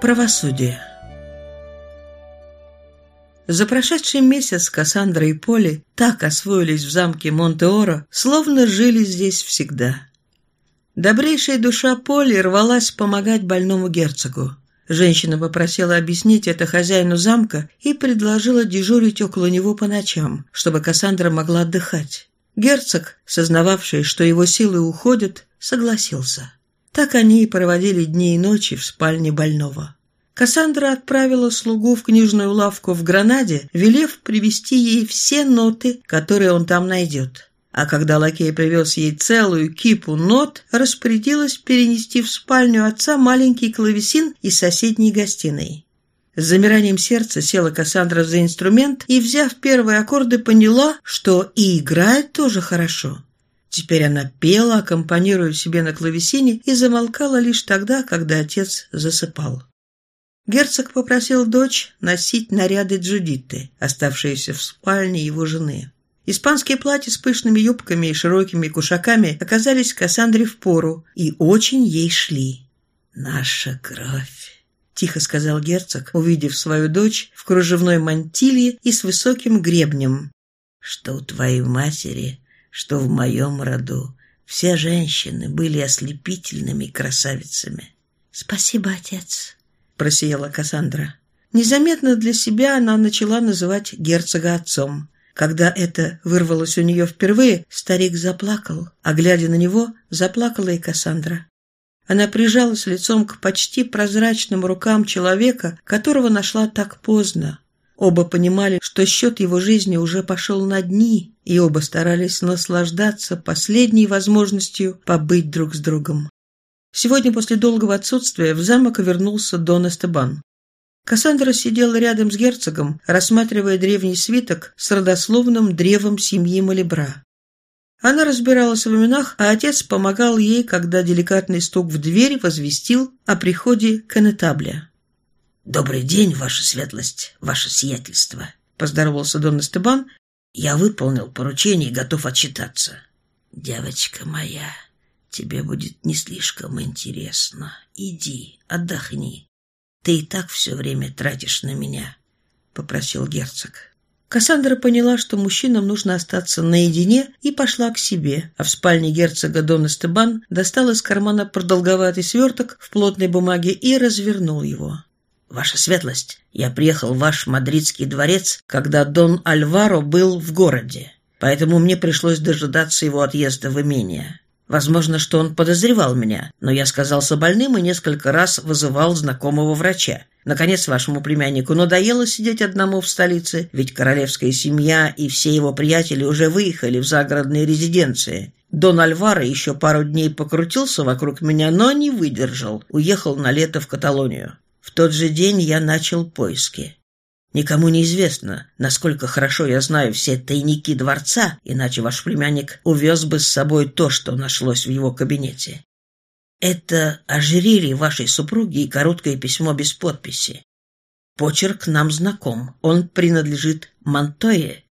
Правосудие За прошедший месяц Кассандра и Поли так освоились в замке Монтеоро, словно жили здесь всегда. Добрейшая душа Поли рвалась помогать больному герцогу. Женщина попросила объяснить это хозяину замка и предложила дежурить около него по ночам, чтобы Кассандра могла отдыхать. Герцог, сознававший, что его силы уходят, согласился. Так они и проводили дни и ночи в спальне больного. Кассандра отправила слугу в книжную лавку в Гранаде, велев привезти ей все ноты, которые он там найдет. А когда лакей привез ей целую кипу нот, распорядилась перенести в спальню отца маленький клавесин из соседней гостиной. С замиранием сердца села Кассандра за инструмент и, взяв первые аккорды, поняла, что и играет тоже хорошо. Теперь она пела, аккомпанируя себе на клавесине, и замолкала лишь тогда, когда отец засыпал. Герцог попросил дочь носить наряды Джудиты, оставшиеся в спальне его жены. Испанские платья с пышными юбками и широкими кушаками оказались Кассандре в пору и очень ей шли. «Наша кровь!» тихо сказал герцог, увидев свою дочь в кружевной мантилье и с высоким гребнем. «Что у твоей матери, что в моем роду, все женщины были ослепительными красавицами». «Спасибо, отец», — просияла Кассандра. Незаметно для себя она начала называть герцога отцом. Когда это вырвалось у нее впервые, старик заплакал, а глядя на него, заплакала и Кассандра. Она прижалась лицом к почти прозрачным рукам человека, которого нашла так поздно. Оба понимали, что счет его жизни уже пошел на дни, и оба старались наслаждаться последней возможностью побыть друг с другом. Сегодня после долгого отсутствия в замок вернулся Дон Эстебан. Кассандра сидела рядом с герцогом, рассматривая древний свиток с родословным древом семьи Малибра. Она разбиралась в именах, а отец помогал ей, когда деликатный стук в дверь возвестил о приходе конетабля. «Добрый день, ваша светлость, ваше сиятельство», — поздоровался Дон Эстебан. «Я выполнил поручение и готов отчитаться». «Девочка моя, тебе будет не слишком интересно. Иди, отдохни. Ты и так все время тратишь на меня», — попросил герцог. Кассандра поняла, что мужчинам нужно остаться наедине, и пошла к себе, а в спальне герцога Дон Эстебан достал из кармана продолговатый сверток в плотной бумаге и развернул его. «Ваша светлость, я приехал в ваш мадридский дворец, когда Дон Альваро был в городе, поэтому мне пришлось дожидаться его отъезда в имение. Возможно, что он подозревал меня, но я сказался больным и несколько раз вызывал знакомого врача. Наконец, вашему племяннику надоело сидеть одному в столице, ведь королевская семья и все его приятели уже выехали в загородные резиденции. Дон Альваро еще пару дней покрутился вокруг меня, но не выдержал, уехал на лето в Каталонию. В тот же день я начал поиски. Никому не известно, насколько хорошо я знаю все тайники дворца, иначе ваш племянник увез бы с собой то, что нашлось в его кабинете. Это ожерелье вашей супруги и короткое письмо без подписи. Почерк нам знаком, он принадлежит Монтое.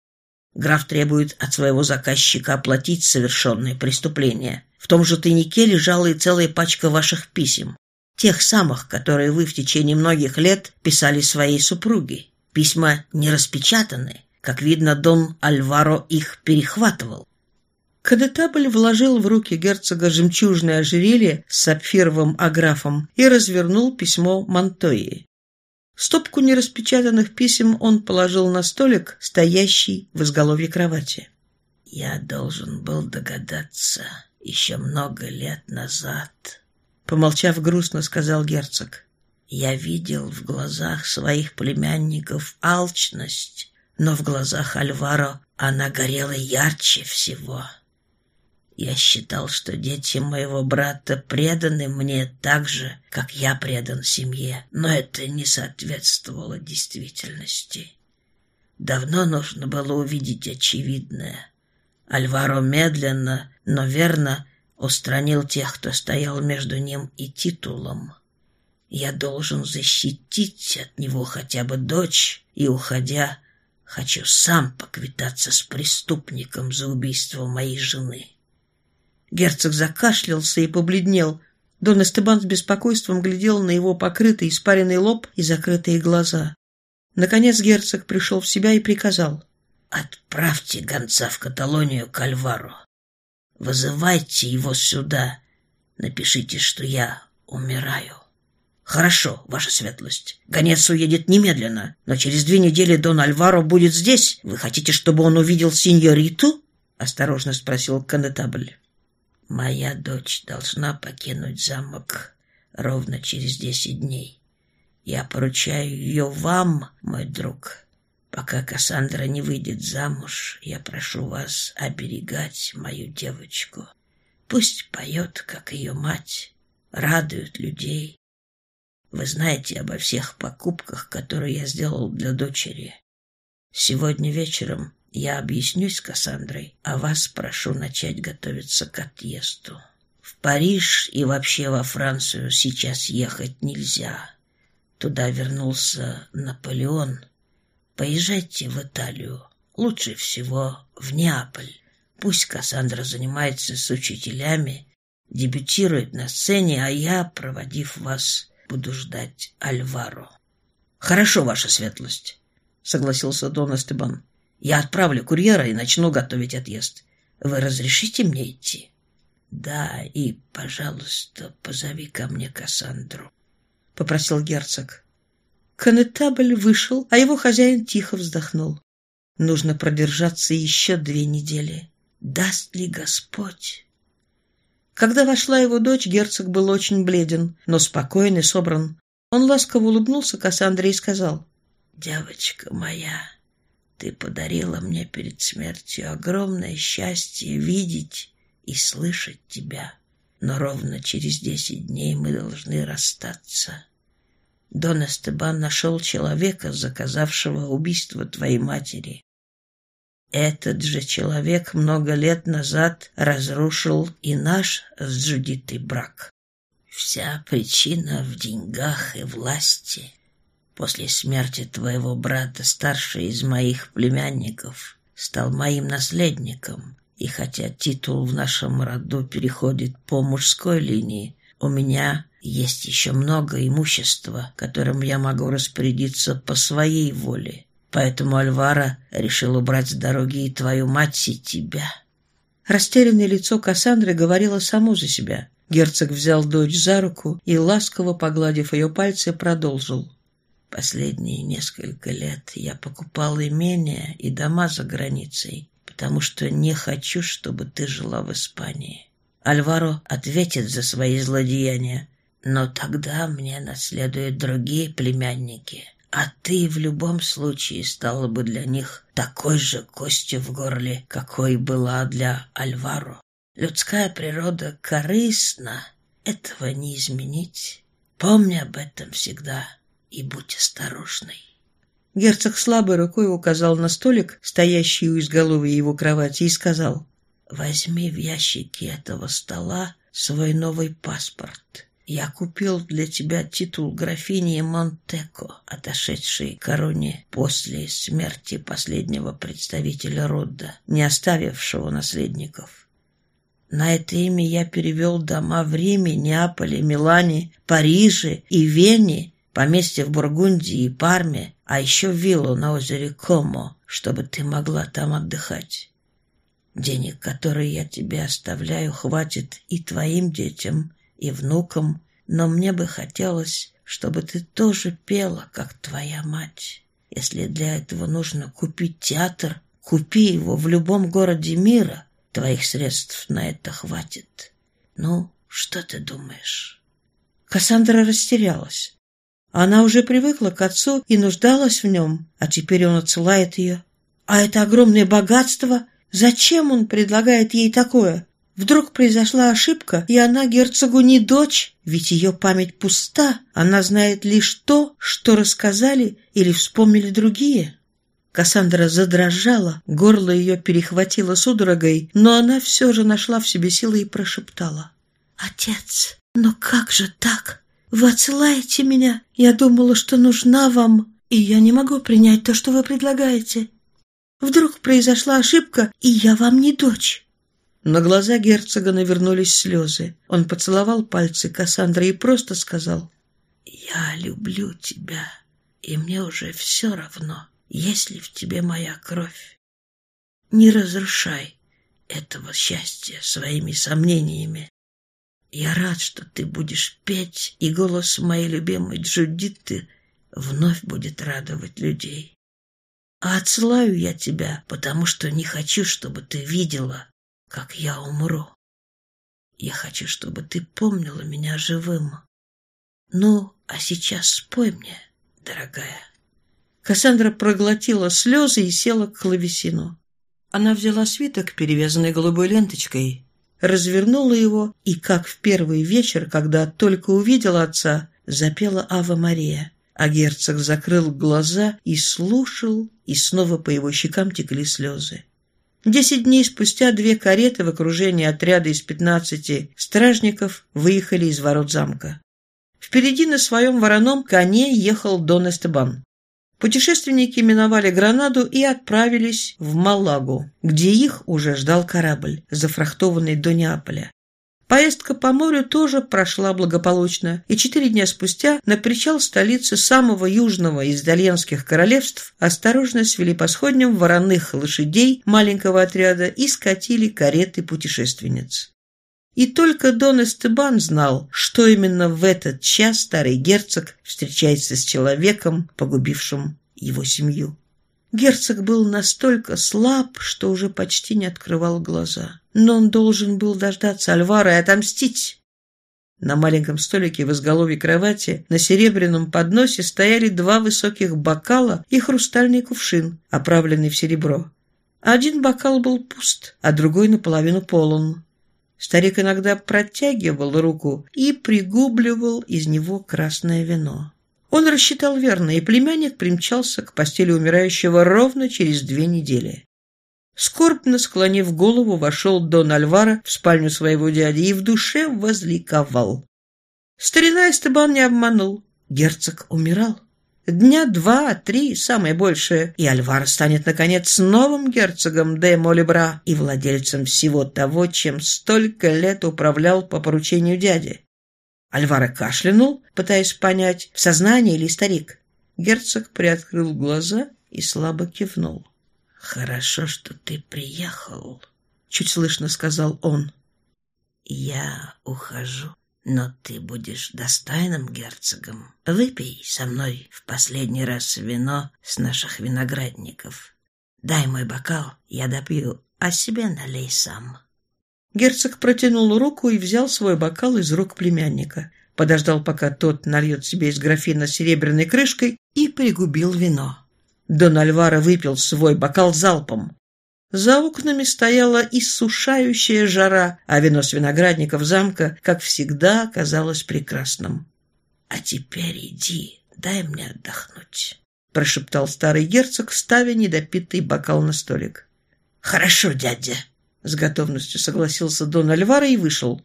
Граф требует от своего заказчика оплатить совершенное преступление. В том же тайнике лежала и целая пачка ваших писем, тех самых, которые вы в течение многих лет писали своей супруге. Письма не распечатаны. Как видно, Дон Альваро их перехватывал. Кадетабль вложил в руки герцога жемчужное ожерелье с сапфировым аграфом и развернул письмо Монтойи. Стопку нераспечатанных писем он положил на столик, стоящий в изголовье кровати. «Я должен был догадаться еще много лет назад», — помолчав грустно, сказал герцог. Я видел в глазах своих племянников алчность, но в глазах Альваро она горела ярче всего. Я считал, что дети моего брата преданы мне так же, как я предан семье, но это не соответствовало действительности. Давно нужно было увидеть очевидное. Альваро медленно, но верно устранил тех, кто стоял между ним и титулом. Я должен защитить от него хотя бы дочь, и, уходя, хочу сам поквитаться с преступником за убийство моей жены. Герцог закашлялся и побледнел. Дон Эстебан с беспокойством глядел на его покрытый испаренный лоб и закрытые глаза. Наконец герцог пришел в себя и приказал. «Отправьте гонца в Каталонию к Альвару. Вызывайте его сюда. Напишите, что я умираю». «Хорошо, ваша светлость. Гонец уедет немедленно, но через две недели Дон Альваро будет здесь. Вы хотите, чтобы он увидел сеньориту?» — осторожно спросил конетабль. «Моя дочь должна покинуть замок ровно через десять дней. Я поручаю ее вам, мой друг. Пока Кассандра не выйдет замуж, я прошу вас оберегать мою девочку. Пусть поет, как ее мать, радует людей. Вы знаете обо всех покупках, которые я сделал для дочери. Сегодня вечером я объяснюсь с Кассандрой, а вас прошу начать готовиться к отъезду. В Париж и вообще во Францию сейчас ехать нельзя. Туда вернулся Наполеон. Поезжайте в Италию. Лучше всего в Неаполь. Пусть Кассандра занимается с учителями, дебютирует на сцене, а я, проводив вас, буду ждать Альваро. Хорошо, ваша светлость, согласился Дон Эстебан. Я отправлю курьера и начну готовить отъезд. Вы разрешите мне идти? Да, и, пожалуйста, позови ко мне Кассандру, попросил герцог. Конетабль вышел, а его хозяин тихо вздохнул. Нужно продержаться еще две недели. Даст ли Господь? Когда вошла его дочь, герцог был очень бледен, но спокойный, собран. Он ласково улыбнулся Кассандре и сказал, «Девочка моя, ты подарила мне перед смертью огромное счастье видеть и слышать тебя. Но ровно через десять дней мы должны расстаться. Дон Эстебан нашел человека, заказавшего убийство твоей матери. Этот же человек много лет назад разрушил и наш с Джудитой брак. Вся причина в деньгах и власти. После смерти твоего брата старший из моих племянников стал моим наследником, и хотя титул в нашем роду переходит по мужской линии, у меня есть еще много имущества, которым я могу распорядиться по своей воле. Поэтому Альвара решил убрать с дороги и твою мать, и тебя». Растерянное лицо Кассандры говорило само за себя. Герцог взял дочь за руку и, ласково погладив ее пальцы, продолжил. Последние несколько лет я покупал имения и дома за границей, потому что не хочу, чтобы ты жила в Испании. Альваро ответит за свои злодеяния, но тогда мне наследуют другие племянники, а ты в любом случае стала бы для них такой же костью в горле, какой была для Альваро. Людская природа корыстна, этого не изменить. Помни об этом всегда и будь осторожной. Герцог слабой рукой указал на столик, стоящий у изголовья его кровати, и сказал, «Возьми в ящике этого стола свой новый паспорт. Я купил для тебя титул графини Монтеко, отошедшей короне после смерти последнего представителя рода, не оставившего наследников. На это имя я перевел дома в Риме, Неаполе, Милане, Париже и Вене поместье в Бургундии и Парме, а еще виллу на озере Комо, чтобы ты могла там отдыхать. Денег, которые я тебе оставляю, хватит и твоим детям, и внукам, но мне бы хотелось, чтобы ты тоже пела, как твоя мать. Если для этого нужно купить театр, купи его в любом городе мира, твоих средств на это хватит. Ну, что ты думаешь?» Кассандра растерялась. Она уже привыкла к отцу и нуждалась в нем, а теперь он отсылает ее. А это огромное богатство, зачем он предлагает ей такое? Вдруг произошла ошибка, и она герцогу не дочь, ведь ее память пуста, она знает лишь то, что рассказали или вспомнили другие. Кассандра задрожала, горло ее перехватило судорогой, но она все же нашла в себе силы и прошептала. «Отец, но как же так? Вы отсылаете меня? Я думала, что нужна вам, и я не могу принять то, что вы предлагаете. Вдруг произошла ошибка, и я вам не дочь. На глаза герцога навернулись слезы. Он поцеловал пальцы Кассандры и просто сказал «Я люблю тебя, и мне уже все равно, есть ли в тебе моя кровь. Не разрушай этого счастья своими сомнениями. Я рад, что ты будешь петь, и голос моей любимой Джудиты вновь будет радовать людей. А отсылаю я тебя, потому что не хочу, чтобы ты видела, как я умру. Я хочу, чтобы ты помнила меня живым. Ну, а сейчас спой мне, дорогая. Кассандра проглотила слезы и села к клавесину. Она взяла свиток, перевязанный голубой ленточкой, развернула его и, как в первый вечер, когда только увидела отца, запела «Ава Мария». А герцог закрыл глаза и слушал, и снова по его щекам текли слезы. Десять дней спустя две кареты в окружении отряда из пятнадцати стражников выехали из ворот замка. Впереди на своем вороном коне ехал Дон Эстебан. Путешественники миновали Гранаду и отправились в Малагу, где их уже ждал корабль, зафрахтованный до Неаполя. Поездка по морю тоже прошла благополучно, и четыре дня спустя на причал столицы самого южного из итальянских королевств осторожно свели по сходням вороных лошадей маленького отряда и скатили кареты путешественниц. И только Дон Эстебан знал, что именно в этот час старый герцог встречается с человеком, погубившим его семью. Герцог был настолько слаб, что уже почти не открывал глаза. Но он должен был дождаться Альвара и отомстить. На маленьком столике в изголовье кровати на серебряном подносе стояли два высоких бокала и хрустальный кувшин, оправленный в серебро. Один бокал был пуст, а другой наполовину полон. Старик иногда протягивал руку и пригубливал из него красное вино. Он рассчитал верно, и племянник примчался к постели умирающего ровно через две недели. Скорбно склонив голову, вошел Дон Альвара в спальню своего дяди и в душе возликовал. Старина Эстебан не обманул. Герцог умирал. Дня два-три, самое большее, и Альвар станет, наконец, новым герцогом де Молибра и владельцем всего того, чем столько лет управлял по поручению дяди. Альвара кашлянул, пытаясь понять, в сознании или старик. Герцог приоткрыл глаза и слабо кивнул. «Хорошо, что ты приехал», — чуть слышно сказал он. «Я ухожу». Но ты будешь достойным герцогом. Выпей со мной в последний раз вино с наших виноградников. Дай мой бокал, я допью, а себе налей сам». Герцог протянул руку и взял свой бокал из рук племянника. Подождал, пока тот нальет себе из графина серебряной крышкой и пригубил вино. Дон Альвара выпил свой бокал залпом. За окнами стояла иссушающая жара, а вино с виноградников замка, как всегда, казалось прекрасным. «А теперь иди, дай мне отдохнуть», — прошептал старый герцог, ставя недопитый бокал на столик. «Хорошо, дядя», — с готовностью согласился Дон Альвара и вышел.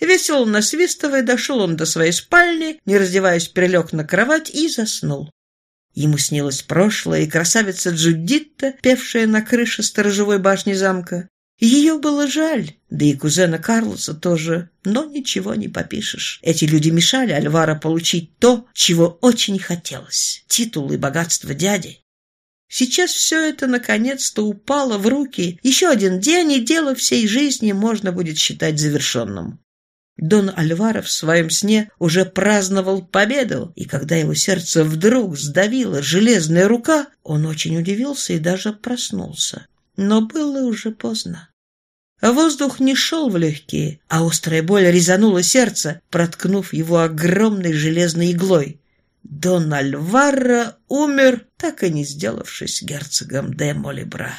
Весело насвистывая, дошел он до своей спальни, не раздеваясь, прилег на кровать и заснул. Ему снилось прошлое, и красавица Джудитта, певшая на крыше сторожевой башни замка. Ее было жаль, да и кузена Карлоса тоже, но ничего не попишешь. Эти люди мешали Альвара получить то, чего очень хотелось — титул и богатство дяди. Сейчас все это наконец-то упало в руки. Еще один день, и дело всей жизни можно будет считать завершенным. Дон Альваро в своем сне уже праздновал победу, и когда его сердце вдруг сдавила железная рука, он очень удивился и даже проснулся. Но было уже поздно. Воздух не шел в легкие, а острая боль резанула сердце, проткнув его огромной железной иглой. Дон Альваро умер, так и не сделавшись герцогом де Молибра.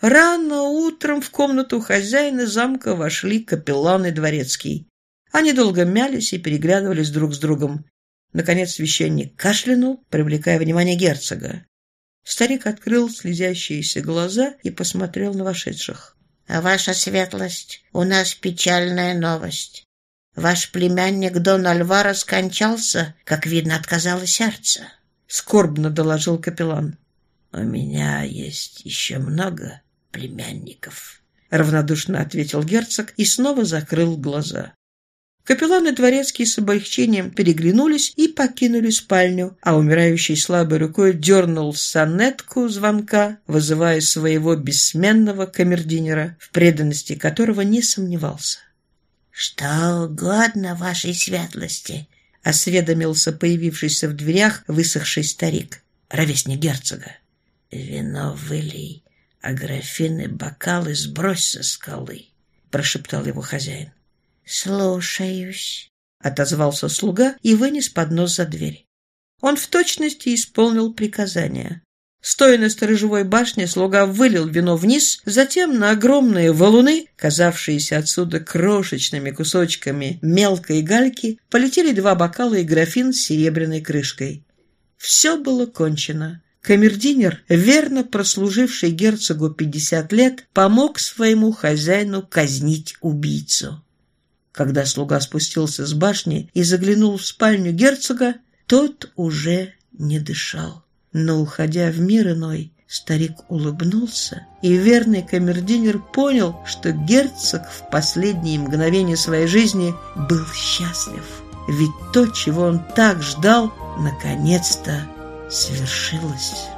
Рано утром в комнату хозяина замка вошли капеллан и дворецкий. Они долго мялись и переглядывались друг с другом. Наконец священник кашлянул, привлекая внимание герцога. Старик открыл слезящиеся глаза и посмотрел на вошедших. «Ваша светлость, у нас печальная новость. Ваш племянник Дон Альваро скончался, как видно, отказало сердце», — скорбно доложил капеллан. «У меня есть еще много племянников. — равнодушно ответил герцог и снова закрыл глаза. Капеллан и дворецкий с облегчением переглянулись и покинули спальню, а умирающий слабой рукой дернул сонетку звонка, вызывая своего бессменного камердинера, в преданности которого не сомневался. «Что угодно вашей светлости», — осведомился появившийся в дверях высохший старик, ровесник герцога. «Вино вылей, а графины бокалы сбрось со скалы», — прошептал его хозяин. «Слушаюсь», — отозвался слуга и вынес поднос за дверь. Он в точности исполнил приказание. Стоя на сторожевой башне, слуга вылил вино вниз, затем на огромные валуны, казавшиеся отсюда крошечными кусочками мелкой гальки, полетели два бокала и графин с серебряной крышкой. Все было кончено. Камердинер, верно прослуживший герцогу пятьдесят лет, помог своему хозяину казнить убийцу. Когда слуга спустился с башни и заглянул в спальню герцога, тот уже не дышал. Но, уходя в мир иной, старик улыбнулся, и верный камердинер понял, что герцог в последние мгновения своей жизни был счастлив. Ведь то, чего он так ждал, наконец-то свершилось.